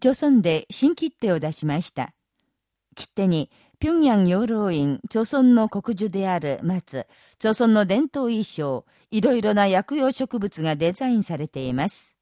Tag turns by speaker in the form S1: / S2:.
S1: 朝村で新切手を出しました。切手に、平壌養老院、朝村の国樹である松、朝村の伝統衣装、いろいろな薬用植物がデザインされています。